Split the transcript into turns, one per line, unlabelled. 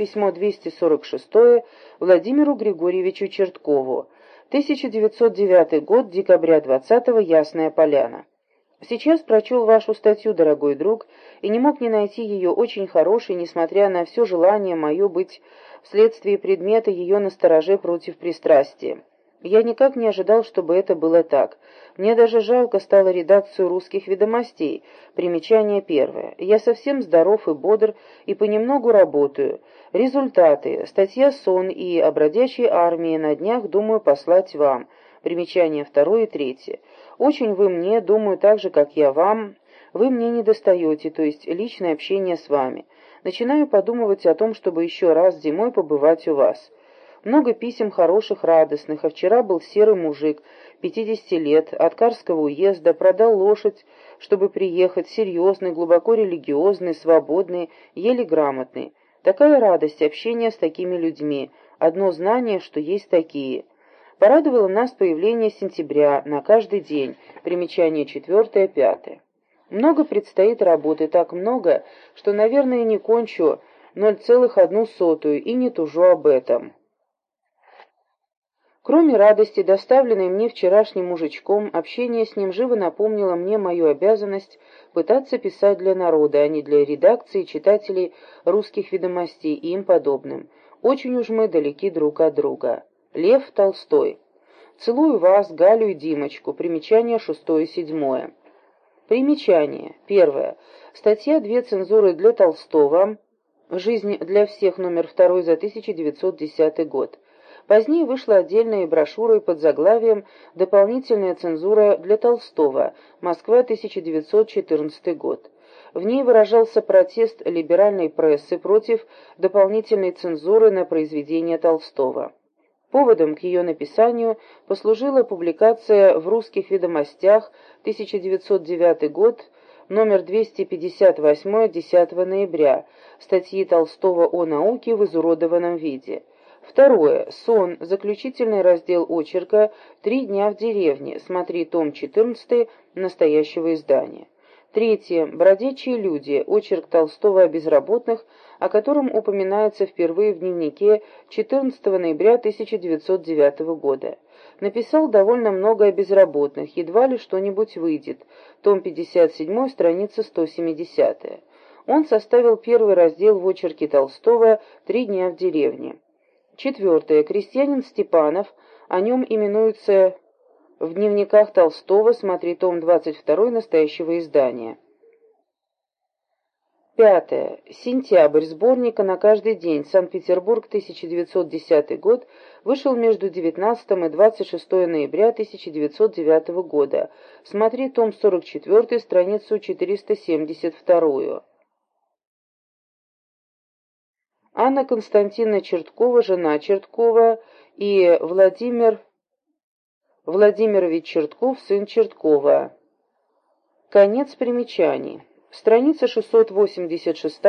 Письмо 246 Владимиру Григорьевичу Черткову. 1909 год, декабря 20 -го, Ясная Поляна. Сейчас прочел вашу статью, дорогой друг, и не мог не найти ее очень хорошей, несмотря на все желание мое быть вследствие предмета ее настороже против пристрастия. Я никак не ожидал, чтобы это было так. Мне даже жалко стало редакцию русских ведомостей. Примечание первое. Я совсем здоров и бодр, и понемногу работаю. Результаты. Статья «Сон» и о бродячей армии на днях думаю послать вам. Примечание второе и третье. Очень вы мне, думаю, так же, как я вам, вы мне не достаете, то есть личное общение с вами. Начинаю подумывать о том, чтобы еще раз зимой побывать у вас. Много писем хороших, радостных, а вчера был серый мужик, 50 лет, от Карского уезда, продал лошадь, чтобы приехать, серьезный, глубоко религиозный, свободный, еле грамотный. Такая радость общения с такими людьми, одно знание, что есть такие. Порадовало нас появление сентября на каждый день, примечание четвертое, пятое. Много предстоит работы, так много, что, наверное, не кончу 0,1 и не тужу об этом. Кроме радости, доставленной мне вчерашним мужичком, общение с ним живо напомнило мне мою обязанность пытаться писать для народа, а не для редакции читателей русских ведомостей и им подобным. Очень уж мы далеки друг от друга. Лев Толстой. Целую вас, Галю и Димочку. Примечание шестое и седьмое. Примечание. Первое. Статья «Две цензуры для Толстого». «Жизнь для всех» номер второй за 1910 год. Позднее вышла отдельная брошюра под заглавием «Дополнительная цензура для Толстого. Москва, 1914 год». В ней выражался протест либеральной прессы против дополнительной цензуры на произведения Толстого. Поводом к ее написанию послужила публикация в «Русских ведомостях» 1909 год, номер 258 10 ноября, статьи Толстого о науке в изуродованном виде. Второе. Сон. Заключительный раздел очерка «Три дня в деревне». Смотри том 14 настоящего издания. Третье. Бродячие люди. Очерк Толстого о безработных, о котором упоминается впервые в дневнике 14 ноября 1909 года. Написал довольно много о безработных, едва ли что-нибудь выйдет. Том 57, страница 170. Он составил первый раздел в очерке Толстого «Три дня в деревне». Четвертое. Крестьянин Степанов, о нем именуется в дневниках Толстого, смотри том 22 настоящего издания. Пятое. Сентябрь. Сборника на каждый день. Санкт-Петербург, 1910 год. Вышел между 19 и 26 ноября 1909 года. Смотри том 44, страницу 472. Анна Константиновна Черткова, жена Черткова, и Владимир Владимирович Чертков, сын Черткова. Конец примечаний. Страница 686